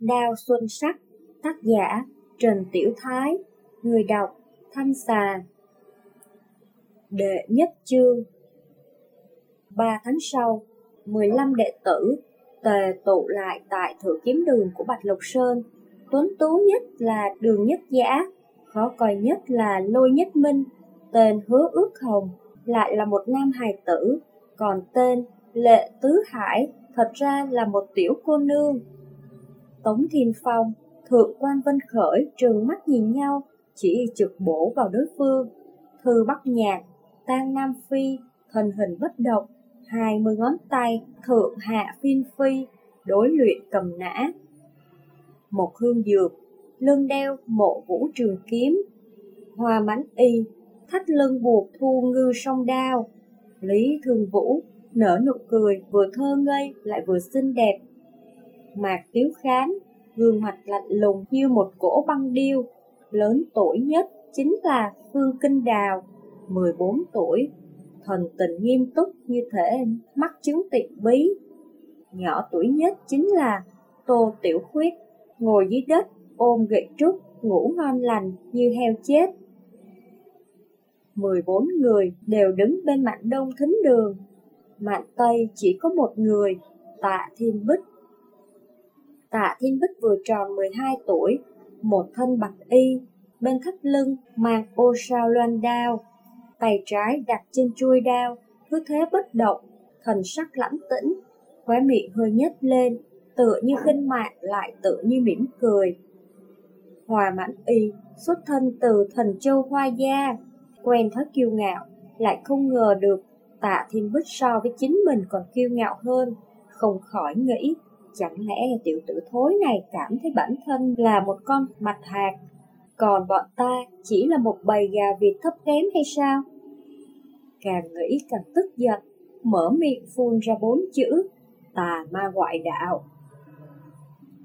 Đao Xuân Sắc, tác giả Trần Tiểu Thái, người đọc Thanh Xà. Đệ nhất chương Ba tháng sau, 15 đệ tử tề tụ lại tại thử kiếm đường của Bạch Lục Sơn. Tuấn tú nhất là đường nhất giả, khó coi nhất là lôi nhất minh, tên hứa ước hồng, lại là một nam hài tử, còn tên Lệ Tứ Hải thật ra là một tiểu cô nương. Tống Thiên Phong, Thượng quan Vân Khởi trừng mắt nhìn nhau, chỉ trực bổ vào đối phương. Thư Bắc Nhạc, Tang Nam Phi, thân hình bất động, hai mươi ngón tay, thượng hạ phiên phi, đối luyện cầm nã. Một hương dược, lưng đeo mộ vũ trường kiếm, hoa mãnh y, thắt lưng buộc thu ngư song đao. Lý Thường Vũ nở nụ cười vừa thơ ngây lại vừa xinh đẹp. Mạc Tiếu Khán, gương mặt lạnh lùng như một cổ băng điêu, lớn tuổi nhất chính là Phương Kinh Đào, 14 tuổi, thần tình nghiêm túc như thể mắc chứng tị bí. Nhỏ tuổi nhất chính là Tô Tiểu Khuyết, ngồi dưới đất ôm gậy trúc, ngủ ngon lành như heo chết. 14 người đều đứng bên mạnh đông thính đường, mạnh tây chỉ có một người, tạ thiên bích. Tạ thiên bích vừa tròn 12 tuổi, một thân bạch y, bên thắt lưng mang ô sao loan đao, tay trái đặt trên chuôi đao, cứ thế bất động, thần sắc lãnh tĩnh, khóe miệng hơi nhếch lên, tựa như khinh mạn lại tựa như mỉm cười. Hòa mãn y xuất thân từ thần châu hoa gia, quen thói kiêu ngạo, lại không ngờ được tạ thiên bích so với chính mình còn kiêu ngạo hơn, không khỏi nghĩ, chẳng lẽ tiểu tử thối này cảm thấy bản thân là một con mạch hạt, còn bọn ta chỉ là một bầy gà vịt thấp kém hay sao? Càng nghĩ càng tức giận, mở miệng phun ra bốn chữ, tà ma ngoại đạo.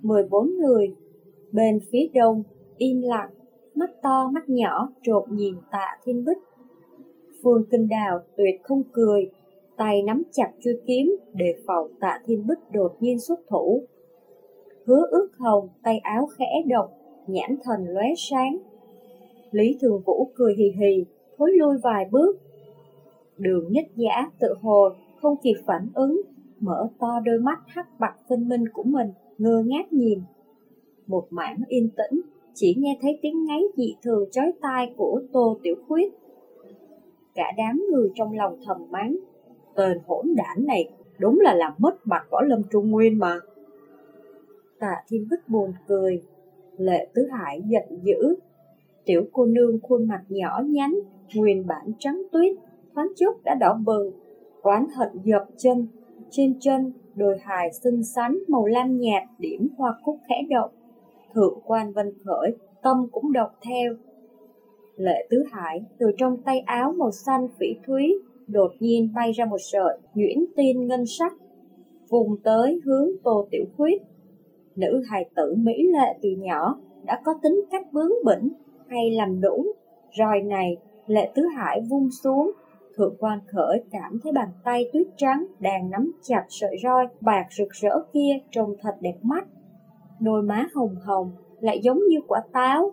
14 người, bên phía đông, im lặng, mắt to mắt nhỏ trộm nhìn tạ thiên bích. Phương Kinh Đào tuyệt không cười, tay nắm chặt chuôi kiếm để phòng tạ thiên bích đột nhiên xuất thủ. Hứa ước hồng tay áo khẽ động, nhãn thần lóe sáng. Lý Thường Vũ cười hì hì, thối lui vài bước. Đường nhất giả tự hồ không kịp phản ứng, mở to đôi mắt hắc bạc phân minh của mình, ngơ ngác nhìn. Một mảng yên tĩnh, chỉ nghe thấy tiếng ngáy dị thường chói tai của Tô Tiểu Khuyết. Cả đám người trong lòng thầm mắng, tên hỗn đản này đúng là làm mất mặt võ lâm trung nguyên mà. Tạ Thiên Bích buồn cười, Lệ Tứ Hải giận dữ. Tiểu cô nương khuôn mặt nhỏ nhắn, nguyên bản trắng tuyết, thoáng chốc đã đỏ bừng, oán hận dập chân, trên chân đôi hài xinh xắn màu lam nhạt điểm hoa cúc khẽ động. Thượng quan vân khởi, tâm cũng đọc theo. Lệ Tứ Hải từ trong tay áo màu xanh phỉ thúy đột nhiên bay ra một sợi nhuyễn tin ngân sắc, vùng tới hướng Tô Tiểu Khuyết. Nữ hài tử mỹ lệ từ nhỏ đã có tính cách bướng bỉnh hay làm đũng Roi này, Lệ Tứ Hải vung xuống, Thượng quan khởi cảm thấy bàn tay tuyết trắng đang nắm chặt sợi roi bạc rực rỡ kia trông thật đẹp mắt. Đôi má hồng hồng lại giống như quả táo.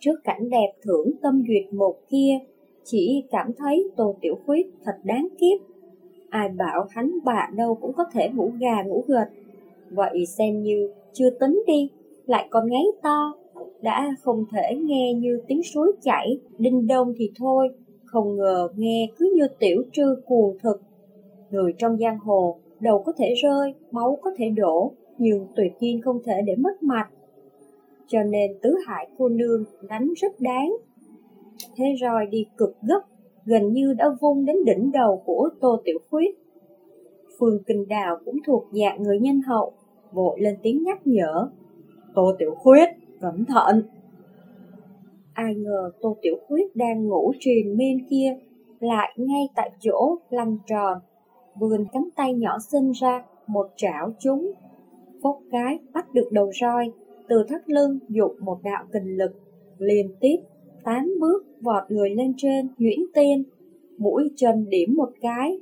Trước cảnh đẹp thưởng tâm duyệt một kia, chỉ cảm thấy Tô Tiểu Khuyết thật đáng kiếp. Ai bảo hắn bà đâu cũng có thể ngủ gà ngủ gật. Vậy xem như chưa tính đi, lại còn ngáy to. Đã không thể nghe như tiếng suối chảy, đinh đông thì thôi, không ngờ nghe cứ như tiểu trư cuồng thực. Người trong giang hồ, đầu có thể rơi, máu có thể đổ, nhưng tuyệt nhiên không thể để mất mặt. Cho nên tứ hải cô nương đánh rất đáng. Thế rồi đi cực gấp, gần như đã vung đến đỉnh đầu của Tô Tiểu Khuyết. Phương Kinh Đào cũng thuộc dạng người nhân hậu, vội lên tiếng nhắc nhở. Tô Tiểu Khuyết, cẩn thận! Ai ngờ Tô Tiểu Khuyết đang ngủ truyền bên kia, lại ngay tại chỗ lăn tròn, vươn cánh tay nhỏ xinh ra, một trảo chúng. Phốc cái bắt được đầu roi, từ thắt lưng dục một đạo kình lực, liên tiếp, tám bước vọt người lên trên, nhuyễn tiên, mũi chân điểm một cái.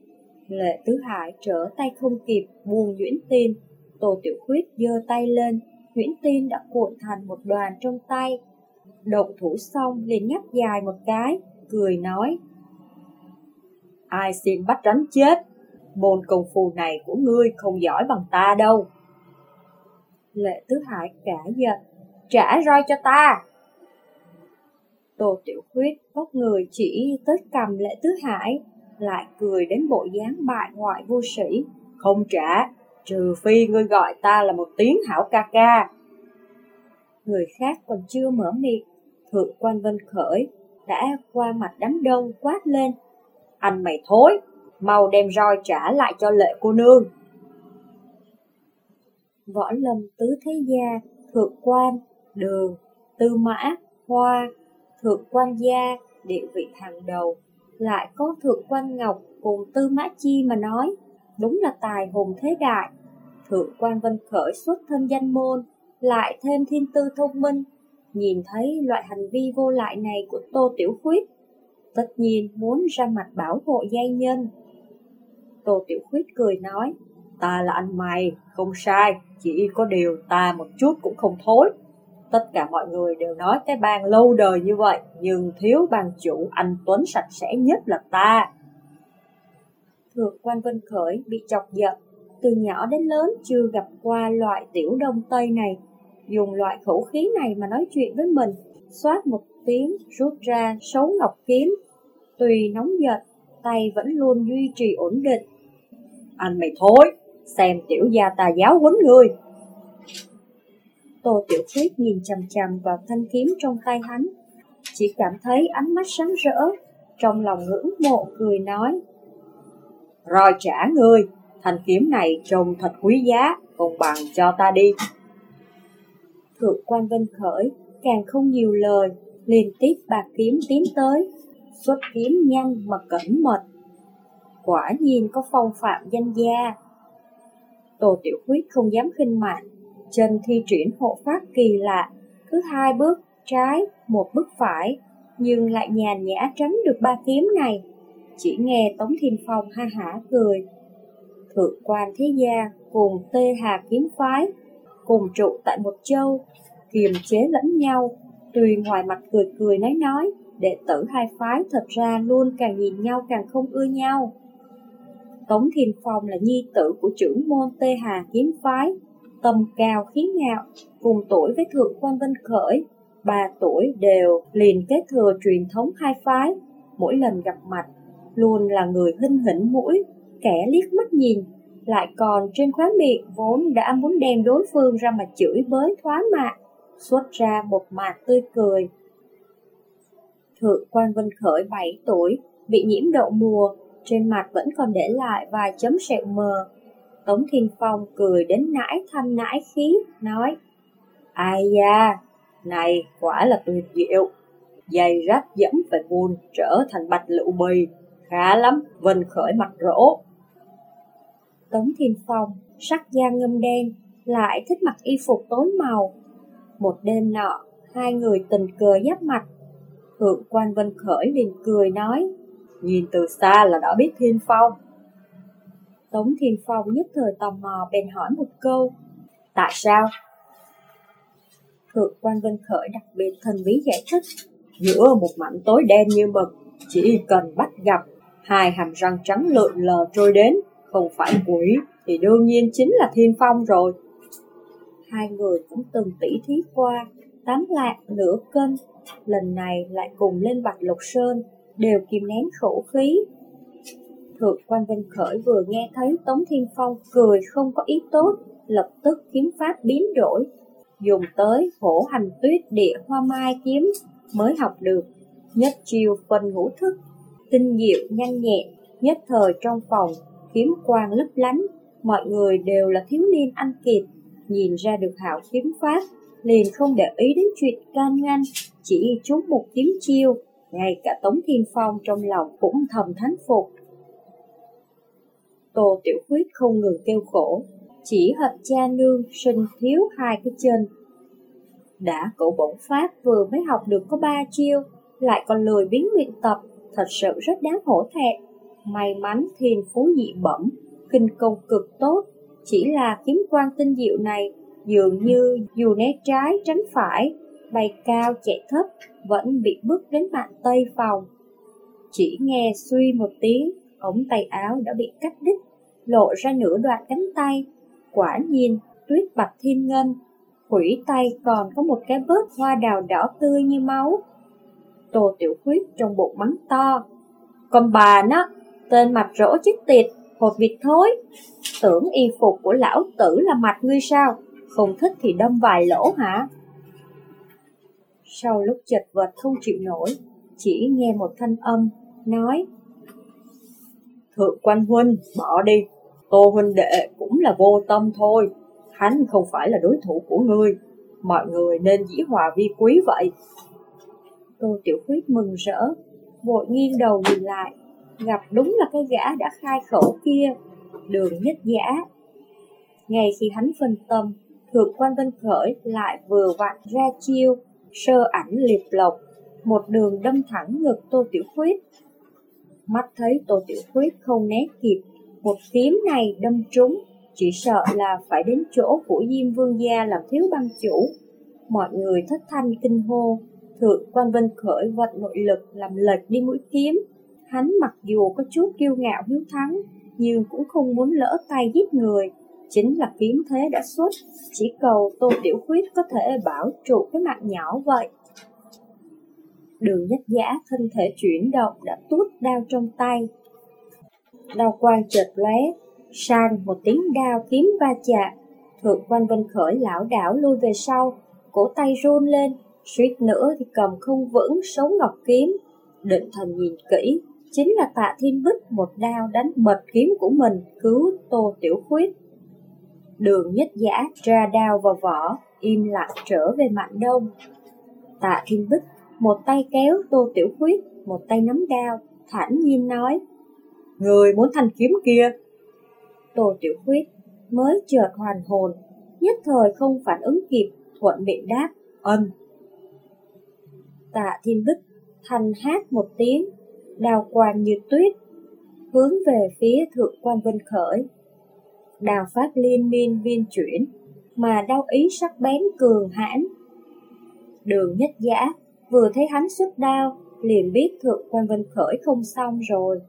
Lệ Tứ Hải trở tay không kịp, buông nhuyễn tiên, Tô Tiểu Khuyết giơ tay lên, nhuyễn Tiên đã cuộn thành một đoàn trong tay. Động thủ xong liền nhắc dài một cái, cười nói. Ai xin bắt rắn chết, môn công phu này của ngươi không giỏi bằng ta đâu. Lệ Tứ Hải cả giận, trả roi cho ta. Tô Tiểu Khuyết bốc người chỉ tới cầm Lệ Tứ Hải, lại cười đến bộ dáng bại ngoại vô sĩ. Không trả, trừ phi ngươi gọi ta là một tiếng hảo ca ca. Người khác còn chưa mở miệng, thượng quan vân khởi đã qua mặt đám đông quát lên. Anh mày thối, mau đem roi trả lại cho lệ cô nương. Võ lâm tứ thế gia, thượng quan, đường, tư mã, hoa, thượng quan gia, địa vị hàng đầu, lại có thượng quan ngọc cùng tư mã chi mà nói, đúng là tài hùng thế đại. Thượng quan vân khởi xuất thân danh môn, lại thêm thiên tư thông minh, nhìn thấy loại hành vi vô lại này của Tô Tiểu Khuyết, tất nhiên muốn ra mặt bảo hộ giai nhân. Tô Tiểu Khuyết cười nói, ta là anh mày, không sai, chỉ có điều ta một chút cũng không thối. Tất cả mọi người đều nói cái bang lâu đời như vậy, nhưng thiếu bang chủ anh Tuấn sạch sẽ nhất là ta. Thượng quan Vân Khởi bị chọc giận, từ nhỏ đến lớn chưa gặp qua loại tiểu đông tây này. Dùng loại khẩu khí này mà nói chuyện với mình, xoát một tiếng rút ra xấu ngọc kiếm. Tùy nóng giận, tay vẫn luôn duy trì ổn định. Anh mày thối, xem tiểu gia ta giáo huấn người. Tô Tiểu Tuyết nhìn chằm chằm vào thanh kiếm trong tay hắn, chỉ cảm thấy ánh mắt sáng rỡ, trong lòng ngưỡng mộ cười nói. Rồi trả ngươi, thanh kiếm này trông thật quý giá, không bằng cho ta đi. Thượng quan Vân Khởi càng không nhiều lời, liên tiếp bạc kiếm tiến tới, xuất kiếm nhanh mà cẩn mật. Quả nhiên có phong phạm danh gia. Tô Tiểu Khuyết không dám khinh mạng, chân thi triển hộ pháp kỳ lạ, cứ hai bước trái, một bước phải, nhưng lại nhàn nhã tránh được ba kiếm này. Chỉ nghe Tống Thiên Phong ha hả cười. Thượng quan thế gia cùng Tê Hà kiếm phái, cùng trụ tại một châu, kiềm chế lẫn nhau, tùy ngoài mặt cười cười nói nói, đệ tử hai phái thật ra luôn càng nhìn nhau càng không ưa nhau. Tống Thiên Phong là nhi tử của trưởng môn Tê Hà kiếm phái, tâm cao khí ngạo, cùng tuổi với Thượng quan Vân Khởi, ba tuổi đều liền kết thừa truyền thống hai phái, mỗi lần gặp mặt, luôn là người hinh hỉnh mũi, kẻ liếc mắt nhìn, lại còn trên khóe miệng vốn đã muốn đem đối phương ra mà chửi bới thoá mạ, xuất ra một mặt tươi cười. Thượng quan Vân Khởi 7 tuổi, bị nhiễm đậu mùa, trên mặt vẫn còn để lại vài chấm sẹo mờ, Tống Thiên Phong cười đến nãi thanh nãi khí, nói Ai da, này quả là tuyệt diệu. Dày rách dẫm phải buồn trở thành bạch lựu bì, khá lắm, Vinh khởi mặt rỗ. Tống Thiên Phong, sắc da ngâm đen, lại thích mặc y phục tối màu. Một đêm nọ, hai người tình cờ giáp mặt. Thượng quan Vân Khởi liền cười nói, nhìn từ xa là đã biết Thiên Phong. Tống Thiên Phong nhất thời tò mò bèn hỏi một câu. Tại sao? Thượng quan Vân Khởi đặc biệt thần bí giải thích. Giữa một mảnh tối đen như mực, chỉ cần bắt gặp hai hàm răng trắng lượn lờ trôi đến, không phải quỷ thì đương nhiên chính là Thiên Phong rồi. Hai người cũng từng tỉ thí qua, tám lạng nửa cân, lần này lại cùng lên Bạch Lục Sơn, đều kìm nén khẩu khí, Thượng quan Vinh Khởi vừa nghe thấy Tống Thiên Phong cười không có ý tốt, lập tức kiếm pháp biến đổi, dùng tới hổ hành tuyết địa hoa mai kiếm mới học được, nhất chiêu phân ngũ thức, tinh diệu nhanh nhẹn, nhất thời trong phòng, kiếm quang lấp lánh, mọi người đều là thiếu niên anh kiệt, nhìn ra được hảo kiếm pháp, liền không để ý đến chuyện can ngăn, chỉ trúng một kiếm chiêu, ngay cả Tống Thiên Phong trong lòng cũng thầm thánh phục, Tô Tiểu Khuyết không ngừng kêu khổ, chỉ hận cha nương sinh thiếu hai cái chân. Đã cậu bổn pháp vừa mới học được có ba chiêu, lại còn lười biến luyện tập, thật sự rất đáng hổ thẹn. May mắn thiên phú dị bẩm, kinh công cực tốt, chỉ là kiếm quan tinh diệu này, dường như dù né trái tránh phải, bay cao chạy thấp, vẫn bị bước đến mạng tây phòng. Chỉ nghe suy một tiếng, ống tay áo đã bị cắt đứt, lộ ra nửa đoạn cánh tay. Quả nhiên, tuyết bạch thiên ngân, quỷ tay còn có một cái bớt hoa đào đỏ tươi như máu. Tô Tiểu Khuyết trong bụng mắng to. Còn bà nó, tên mặt rỗ chết tiệt, hột vịt thối. Tưởng y phục của lão tử là mặt ngươi sao? Không thích thì đâm vài lỗ hả? Sau lúc chật vật không chịu nổi, chỉ nghe một thanh âm, nói Thượng quan huynh, bỏ đi, tô huynh đệ cũng là vô tâm thôi, hắn không phải là đối thủ của ngươi, mọi người nên dĩ hòa vi quý vậy. Tô Tiểu Khuyết mừng rỡ, vội nghiêng đầu nhìn lại, gặp đúng là cái gã đã khai khẩu kia, đường nhất giả. Ngay khi hắn phân tâm, Thượng quan Vân Khởi lại vừa vặn ra chiêu, sơ ảnh liệp lộc, một đường đâm thẳng ngực Tô Tiểu Khuyết. Mắt thấy Tô Tiểu Khuyết không né kịp, một kiếm này đâm trúng, chỉ sợ là phải đến chỗ của Diêm Vương Gia làm thiếu băng chủ. Mọi người thất thanh kinh hô, Thượng quan Vân Khởi vận nội lực làm lệch đi mũi kiếm. Hắn mặc dù có chút kiêu ngạo hiếu thắng, nhưng cũng không muốn lỡ tay giết người. Chính là kiếm thế đã xuất, chỉ cầu Tô Tiểu Khuyết có thể bảo trụ cái mạng nhỏ vậy. Đường nhất giả thân thể chuyển động đã tuốt đao trong tay. Đao quang chợt lóe, sang một tiếng đao kiếm va chạm. Thượng quan Vân Khởi lão đảo lui về sau, cổ tay run lên, suýt nữa thì cầm không vững sống ngọc kiếm. Định thần nhìn kỹ, chính là tạ thiên bích một đao đánh bật kiếm của mình cứu tô tiểu khuyết. Đường nhất giả ra đao vào vỏ, im lặng trở về mạnh đông. Tạ thiên bích một tay kéo tô tiểu khuyết, một tay nắm đao, thản nhiên nói, Người muốn thanh kiếm kia. Tô tiểu khuyết mới chợt hoàn hồn, nhất thời không phản ứng kịp, thuận miệng đáp, ân. Tạ thiên bích thanh hát một tiếng, đào quang như tuyết, hướng về phía thượng quan vân khởi. Đào pháp liên miên viên chuyển, mà đau ý sắc bén cường hãn. Đường nhất giả vừa thấy hắn xuất đao, liền biết thượng quan vân khởi không xong rồi.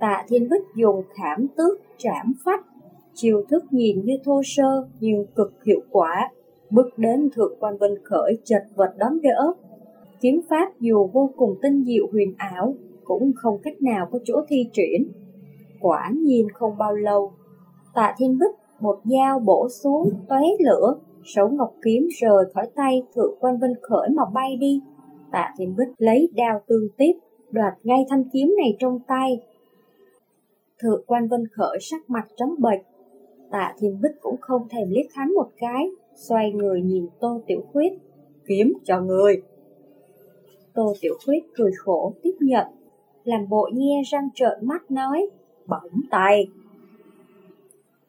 Tạ thiên bích dùng khảm tước trảm phách, chiêu thức nhìn như thô sơ nhưng cực hiệu quả, bước đến thượng quan vân khởi chật vật đón đỡ. Kiếm pháp dù vô cùng tinh diệu huyền ảo, cũng không cách nào có chỗ thi triển. Quả nhiên không bao lâu, tạ thiên bích một dao bổ xuống tóe lửa, sấu ngọc kiếm rời khỏi tay thượng quan vân khởi mà bay đi. Tạ thiên bích lấy đao tương tiếp, đoạt ngay thanh kiếm này trong tay. Thượng quan vân khởi sắc mặt trắng bệch, tạ thiên bích cũng không thèm liếc hắn một cái, xoay người nhìn tô tiểu khuyết, kiếm cho người. Tô tiểu khuyết cười khổ tiếp nhận, làm bộ nhe răng trợn mắt nói, bỏng tay.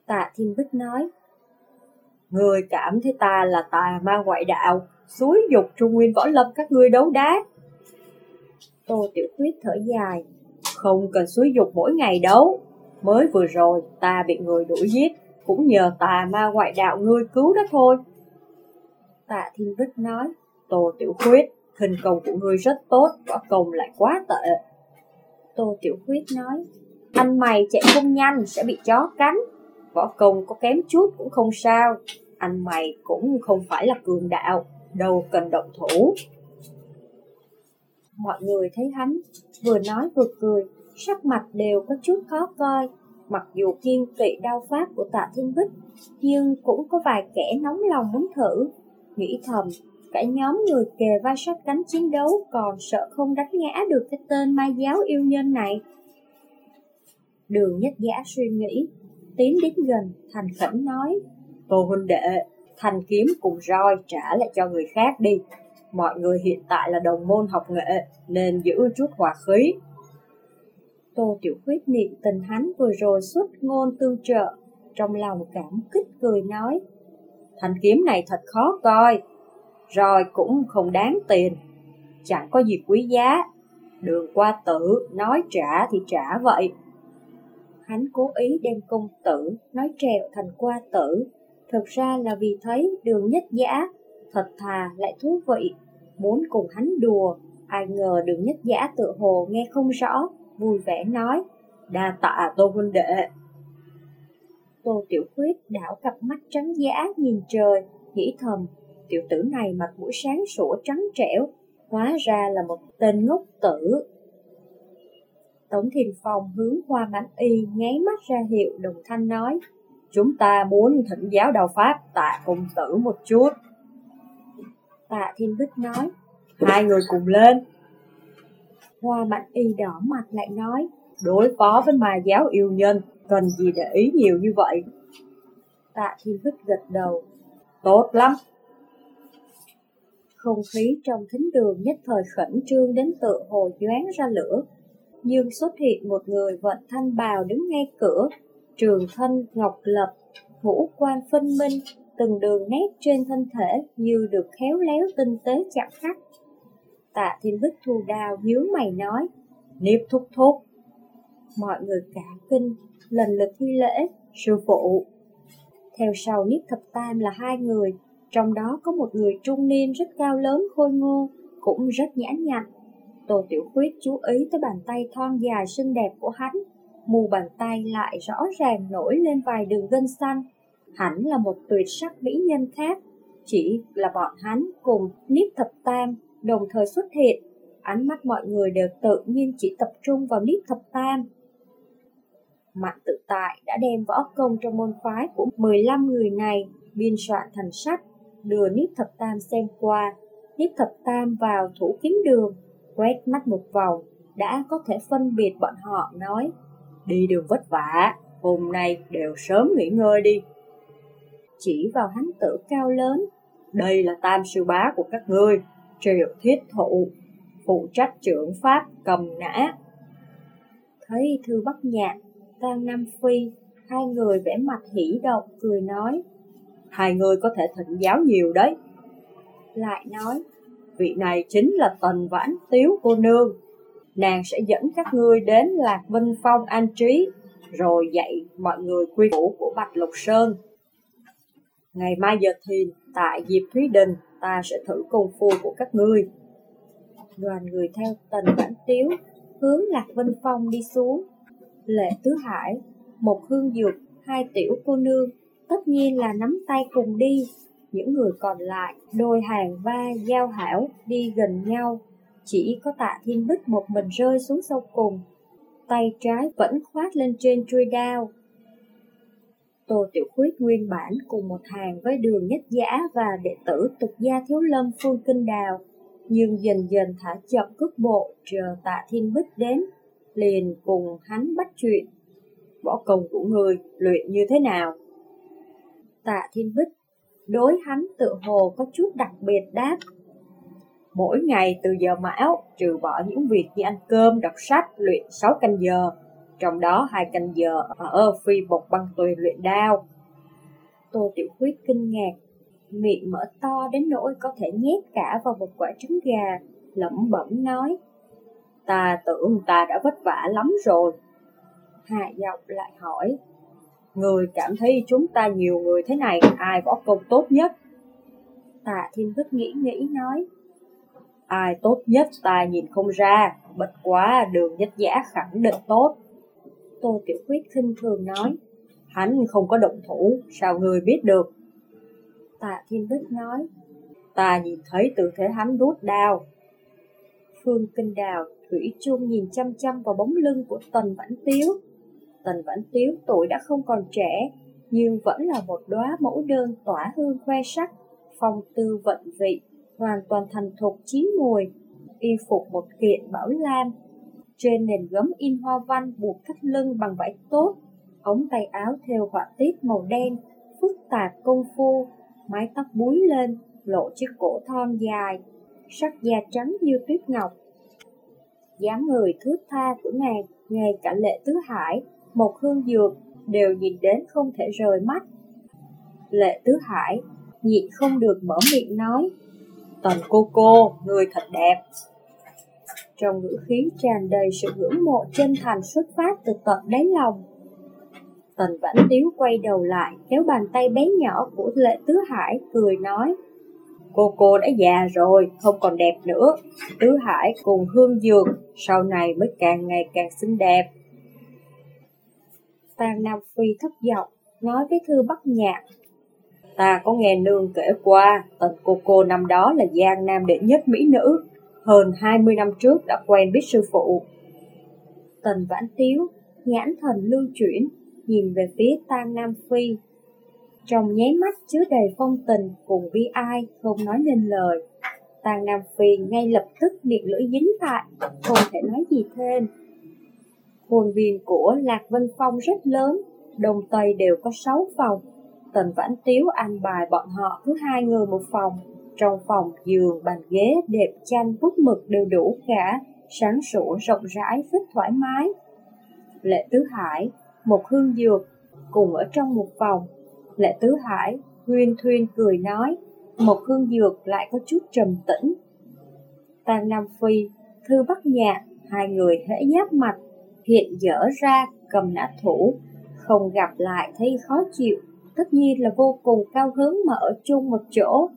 Tạ Thiên Bích nói, Người cảm thấy ta là tà ma ngoại đạo, suối dục trung nguyên võ lâm các ngươi đấu đá. Tô Tiểu Khuyết thở dài, không cần suối dục mỗi ngày đấu. Mới vừa rồi ta bị người đuổi giết, cũng nhờ tà ma ngoại đạo ngươi cứu đó thôi. Tạ Thiên Bích nói, Tô Tiểu Khuyết, hình công của ngươi rất tốt, võ công lại quá tệ. Tô Tiểu Khuyết nói, anh mày chạy không nhanh sẽ bị chó cắn, võ công có kém chút cũng không sao, anh mày cũng không phải là cường đạo, đâu cần động thủ. Mọi người thấy hắn vừa nói vừa cười, sắc mặt đều có chút khó coi, mặc dù kiên kỵ đao pháp của tạ thiên bích, nhưng cũng có vài kẻ nóng lòng muốn thử, nghĩ thầm cả nhóm người kề vai sát cánh chiến đấu còn sợ không đánh ngã được cái tên ma giáo yêu nhân này. Đường nhất giả suy nghĩ, tiến đến gần, thành khẩn nói, Tô huynh đệ, thành kiếm cùng roi trả lại cho người khác đi. Mọi người hiện tại là đồng môn học nghệ, nên giữ chút hòa khí. Tô Tiểu Khuyết niệm tình hắn vừa rồi xuất ngôn tương trợ, trong lòng cảm kích cười nói, thanh kiếm này thật khó coi, rồi cũng không đáng tiền, chẳng có gì quý giá. Đường qua tử, nói trả thì trả vậy. Hắn cố ý đem công tử, nói trèo thành qua tử, Thực ra là vì thấy đường nhất giả, thật thà lại thú vị, muốn cùng hắn đùa. Ai ngờ đường nhất giả tự hồ nghe không rõ, vui vẻ nói, đa tạ tô huynh đệ. Tô Tiểu Khuyết đảo cặp mắt trắng giả nhìn trời, nghĩ thầm, tiểu tử này mặt mũi sáng sủa trắng trẻo, hóa ra là một tên ngốc tử. Tống Thiền Phong hướng hoa mãn y nháy mắt ra hiệu đồng thanh nói, chúng ta muốn thỉnh giáo đạo Pháp tạ công tử một chút. Tạ Thiên Bích nói, hai người cùng lên. Hoa Bạch y đỏ mặt lại nói, đối phó với ma giáo yêu nhân, cần gì để ý nhiều như vậy? Tạ Thiên Bích gật đầu, tốt lắm. Không khí trong thính đường nhất thời khẩn trương đến tự hồ nhoáng ra lửa, nhưng xuất hiện một người vận thanh bào đứng ngay cửa, trường thân ngọc lập, ngũ quan phân minh, từng đường nét trên thân thể như được khéo léo tinh tế chạm khắc. Tạ Thiên Bích thu đao nhướng mày nói, Niếp thúc thúc. Mọi người cả kinh, lần lượt thi lễ, sư phụ. Theo sau Niếp Thập Tam là hai người, trong đó có một người trung niên rất cao lớn khôi ngô, cũng rất nhã nhặn, Tô Tiểu Khuyết chú ý tới bàn tay thon dài xinh đẹp của hắn, mù bàn tay lại rõ ràng nổi lên vài đường gân xanh. Hắn là một tuyệt sắc mỹ nhân khác, chỉ là bọn hắn cùng Niếp Thập Tam đồng thời xuất hiện. Ánh mắt mọi người đều tự nhiên chỉ tập trung vào Niếp Thập Tam. Mạnh tự tại đã đem võ công trong môn phái của 15 người này biên soạn thành sách, đưa Niếp Thập Tam xem qua. Niếp Thập Tam vào thủ kiếm đường, Quét mắt một vòng, đã có thể phân biệt bọn họ nói, đi đường vất vả, hôm nay đều sớm nghỉ ngơi đi. Chỉ vào hắn tử cao lớn, đây là tam sư bá của các ngươi, triệu thiết thụ, phụ trách trưởng pháp cầm nã. Thấy thư bắc nhạc, Tang Nam Phi, hai người vẽ mặt hỉ động, cười nói, hai người có thể thịnh giáo nhiều đấy. Lại nói, vị này chính là Tần Vãn Tiếu cô nương. Nàng sẽ dẫn các ngươi đến Lạc Vinh Phong an trí, rồi dạy mọi người quy củ của Bạch Lục Sơn. Ngày mai giờ thìn, tại Diệp Thúy Đình, ta sẽ thử công phu của các ngươi. Đoàn người theo Tần bản Tiếu, hướng Lạc Vinh Phong đi xuống. Lệ Tứ Hải, một hương dược, hai tiểu cô nương, tất nhiên là nắm tay cùng đi, những người còn lại, đôi hàng va giao hảo đi gần nhau, chỉ có tạ thiên bích một mình rơi xuống sâu cùng, tay trái vẫn khoát lên trên truy đao. Tô Tiểu Khuyết nguyên bản cùng một hàng với đường nhất giả và đệ tử tục gia thiếu lâm Phương Kinh Đào, nhưng dần dần thả chậm cước bộ chờ tạ thiên bích đến, liền cùng hắn bắt chuyện. Võ công của người luyện như thế nào? Tạ thiên bích đối hắn tự hồ có chút đặc biệt đáp. Mỗi ngày từ giờ mão, trừ bỏ những việc như ăn cơm, đọc sách, luyện 6 canh giờ, trong đó hai canh giờ ở phi bột băng tuyền luyện đao. Tô Tiểu Khuyết kinh ngạc, miệng mở to đến nỗi có thể nhét cả vào một quả trứng gà, lẩm bẩm nói. Ta tưởng ta đã vất vả lắm rồi. Hạ giọng lại hỏi, Người cảm thấy chúng ta nhiều người thế này, ai võ công tốt nhất? Tạ Thiên thức nghĩ nghĩ nói, ai tốt nhất ta nhìn không ra, bất quá đường nhất giả khẳng định tốt. Tô Tiểu Quyết khinh thường nói, hắn không có động thủ, sao người biết được? Tạ Thiên Bích nói, ta nhìn thấy từ thế hắn rút đao. Phương Kinh Đào, Thủy chung nhìn chăm chăm vào bóng lưng của Tần Vãn Tiếu, Tần Vãn Tiếu tuổi đã không còn trẻ, nhưng vẫn là một đóa mẫu đơn tỏa hương khoe sắc, phong tư vận vị, hoàn toàn thành thục chín mùi, y phục một kiện bảo lam, trên nền gấm in hoa văn buộc thắt lưng bằng vải tốt, ống tay áo theo họa tiết màu đen, phức tạp công phu, mái tóc búi lên, lộ chiếc cổ thon dài, sắc da trắng như tuyết ngọc. dáng người thướt tha của nàng, ngay cả lệ tứ hải một hương dược đều nhìn đến không thể rời mắt. Lệ Tứ Hải nhịn không được mở miệng nói, Tần cô cô, người thật đẹp. Trong ngữ khí tràn đầy sự ngưỡng mộ chân thành xuất phát từ tận đáy lòng. Tần Vãn Tiếu quay đầu lại, kéo bàn tay bé nhỏ của Lệ Tứ Hải, cười nói. Cô cô đã già rồi, không còn đẹp nữa. Tứ Hải cùng Hương Dược, sau này mới càng ngày càng xinh đẹp. Tàng Nam Phi thất vọng, nói với Thư Bắc Nhạc. Ta có nghe nương kể qua, tần cô cô năm đó là giang nam đệ nhất mỹ nữ, hơn 20 năm trước đã quen biết sư phụ. Tần Vãn Tiếu, nhãn thần lưu chuyển, nhìn về phía Tang Nam Phi. Trong nháy mắt chứa đầy phong tình cùng bi ai, không nói nên lời. Tang Nam Phi ngay lập tức miệng lưỡi dính lại, không thể nói gì thêm. Khuôn viên của Lạc Vân Phong rất lớn, đông tây đều có 6 phòng. Tần Vãn Tiếu an bài bọn họ thứ hai người một phòng. Trong phòng giường, bàn ghế, đẹp chanh, bút mực đều đủ cả, sáng sủa, rộng rãi, rất thoải mái. Lệ Tứ Hải, một hương dược, cùng ở trong một phòng. Lệ Tứ Hải, huyên thuyên cười nói, một hương dược lại có chút trầm tĩnh. Tàng Nam Phi, Thư Bắc Nhạc, hai người hễ giáp mặt, hiện dở ra cầm nã thủ, không gặp lại thấy khó chịu, tất nhiên là vô cùng cao hứng mà ở chung một chỗ.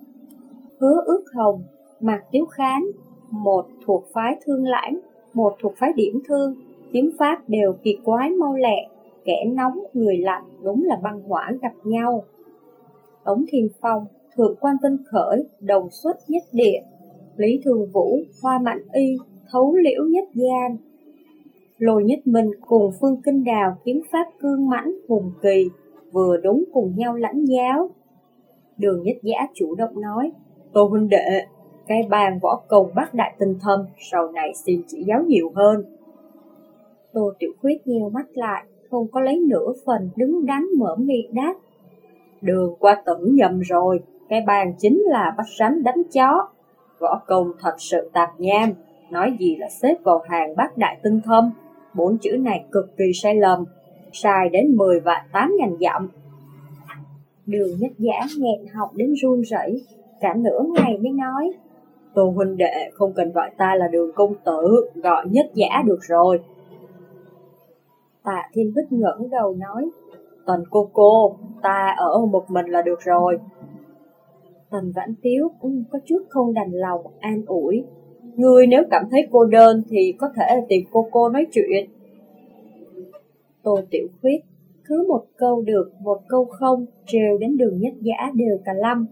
Hứa ước hồng, Mạc Tiếu Khán, một thuộc phái thương lãng, một thuộc phái điểm thương, tiếng Pháp đều kỳ quái mau lẹ, kẻ nóng người lạnh đúng là băng hỏa gặp nhau. Tống Thiên Phong, Thượng quan Vân Khởi, Đồng xuất nhất địa, Lý Thường Vũ, Hoa Mạnh Y, Thấu Liễu nhất gian. Lôi nhất minh cùng Phương Kinh Đào kiếm pháp cương mãnh hùng kỳ, vừa đúng cùng nhau lãnh giáo. Đường nhất giả chủ động nói, Tô huynh đệ, cái bàn võ công bác đại tinh thâm, sau này xin chỉ giáo nhiều hơn. Tô Tiểu Khuyết nheo mắt lại, không có lấy nửa phần đứng đắn mở miệng đáp. Đường qua tưởng nhầm rồi, cái bàn chính là bắt rắn đánh chó. Võ công thật sự tạp nham, nói gì là xếp vào hàng bác đại tinh thâm. Bốn chữ này cực kỳ sai lầm, sai đến 10 và 8 ngàn dặm. Đường nhất giả nghẹn học đến run rẩy, cả nửa ngày mới nói. Tô huynh đệ không cần gọi ta là đường công tử, gọi nhất giả được rồi. Tạ Thiên Bích ngẩng đầu nói, Tần cô cô, ta ở một mình là được rồi. Tần Vãn Tiếu cũng có chút không đành lòng, an ủi. Ngươi nếu cảm thấy cô đơn thì có thể tìm cô cô nói chuyện. Tô Tiểu Khuyết, cứ một câu được, một câu không, trêu đến đường nhất giả đều cả lâm.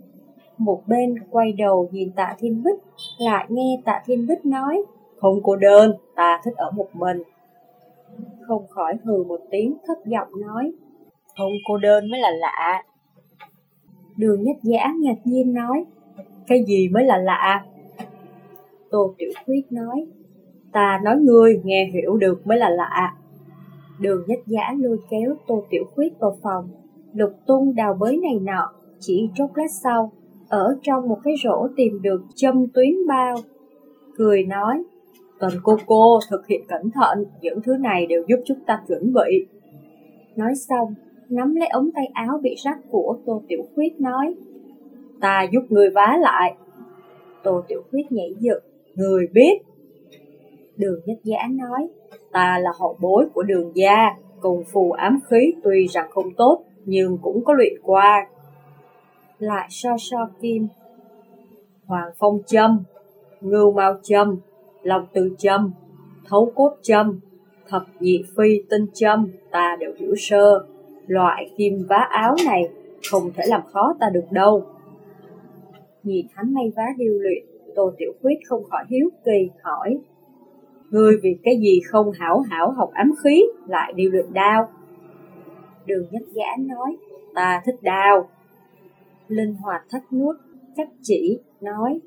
Một bên quay đầu nhìn tạ Thiên Bích, lại nghe tạ Thiên Bích nói, không cô đơn, ta thích ở một mình không khỏi hừ một tiếng thấp giọng nói, không cô đơn mới là lạ. Đường nhất giả ngạc nhiên nói, cái gì mới là lạ? Tô Tiểu Khuyết nói, ta nói ngươi nghe hiểu được mới là lạ. Đường nhất giả lôi kéo Tô Tiểu Khuyết vào phòng, lục tung đào bới này nọ, chỉ chốc lát sau, ở trong một cái rổ tìm được châm tuyến bao. Cười nói, tuần cô cô thực hiện cẩn thận, những thứ này đều giúp chúng ta chuẩn bị. Nói xong, nắm lấy ống tay áo bị rách của Tô Tiểu Khuyết nói, ta giúp người vá lại. Tô Tiểu Khuyết nhảy dựng, người biết. Đường Nhất Giả nói, ta là hậu bối của đường gia, cùng phù ám khí tuy rằng không tốt, nhưng cũng có luyện qua. Lại so so kim, Hoàng Phong Châm, Ngưu Mao Châm, lòng từ châm, thấu cốt châm, thập nhị phi tinh châm, ta đều hiểu sơ. Loại kim vá áo này không thể làm khó ta được đâu. Nhìn hắn may vá điêu luyện, Tô Tiểu Khuyết không khỏi hiếu kỳ hỏi. Ngươi vì cái gì không hảo hảo học ám khí lại điêu luyện đao? Đường nhất giả nói, ta thích đao. Linh hoạt thắt nuốt, chắc chỉ, nói,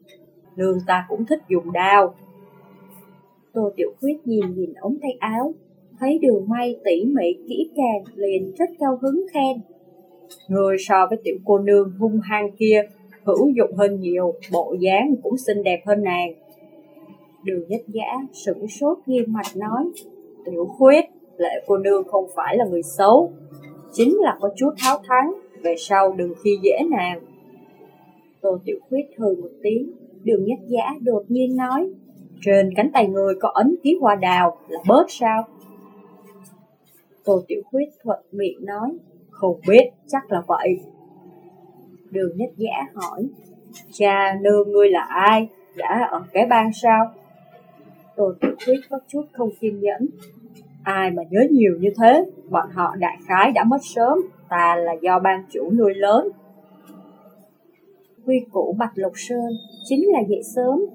nương ta cũng thích dùng đao. Tô Tiểu Khuyết nhìn nhìn ống tay áo, thấy đường may tỉ mỉ kỹ càng liền rất cao hứng khen. Người so với tiểu cô nương hung hăng kia, hữu dụng hơn nhiều, bộ dáng cũng xinh đẹp hơn nàng. Đường nhất giả sửng sốt nghiêm mặt nói, tiểu khuyết, lệ cô nương không phải là người xấu, chính là có chút tháo thắng, về sau đừng khi dễ nàng. Tô tiểu khuyết hừ một tiếng, đường nhất giả đột nhiên nói, trên cánh tay người có ấn ký hoa đào là bớt sao? Tô Tiểu Khuyết thuận miệng nói, không biết, chắc là vậy. Đường nhất giả hỏi, cha nương ngươi là ai, đã ở cái bang sao? Tô Tiểu Khuyết có chút không kiên nhẫn. Ai mà nhớ nhiều như thế, bọn họ đại khái đã mất sớm, ta là do ban chủ nuôi lớn. Quy củ Bạch Lục Sơn chính là dậy sớm.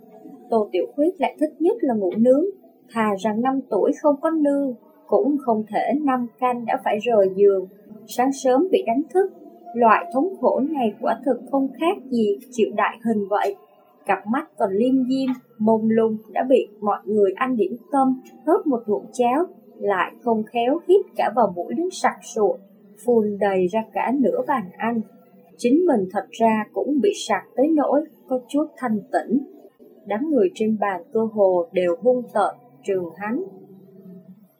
Tô Tiểu Khuyết lại thích nhất là ngủ nướng, thà rằng năm tuổi không có nương, cũng không thể năm canh đã phải rời giường, sáng sớm bị đánh thức. Loại thống khổ này quả thực không khác gì chịu đại hình vậy. Cặp mắt còn liêm diêm, mông lung đã bị mọi người ăn điểm tâm, hớp một ngụm cháo, lại không khéo hít cả vào mũi đến sặc sụa, phun đầy ra cả nửa bàn ăn. Chính mình thật ra cũng bị sặc tới nỗi có chút thanh tĩnh. Đám người trên bàn cơ hồ đều hung tợn, trường hắn.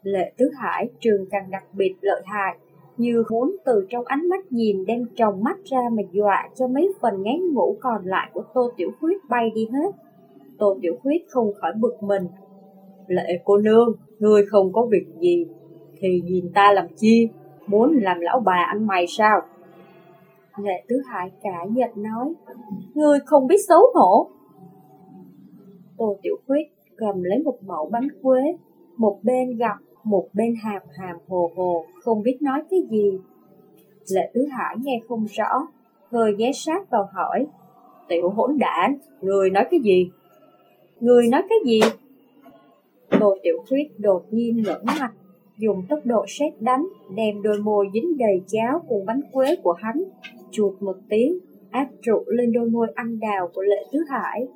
Lệ Tứ Hải trường càng đặc biệt lợi hại, như muốn từ trong ánh mắt nhìn đem tròng mắt ra mà dọa cho mấy phần ngán ngủ còn lại của Tô Tiểu Khuyết bay đi hết. Tô Tiểu Khuyết không khỏi bực mình. Lệ cô nương, ngươi không có việc gì, thì nhìn ta làm chi, muốn làm lão bà anh mày sao? Lệ Tứ Hải cả giật nói, ngươi không biết xấu hổ. Tô Tiểu Khuyết cầm lấy một mẫu bánh quế, một bên gặp, một bên hàm hàm hồ hồ, không biết nói cái gì. Lệ Tứ Hải nghe không rõ, hơi ghé sát vào hỏi, Tiểu hỗn đản, người nói cái gì? Người nói cái gì? Tô Tiểu Khuyết đột nhiên ngẩng mặt, dùng tốc độ sét đánh, đem đôi môi dính đầy cháo cùng bánh quế của hắn, chuột một tiếng, áp trụ lên đôi môi ăn đào của Lệ Tứ Hải.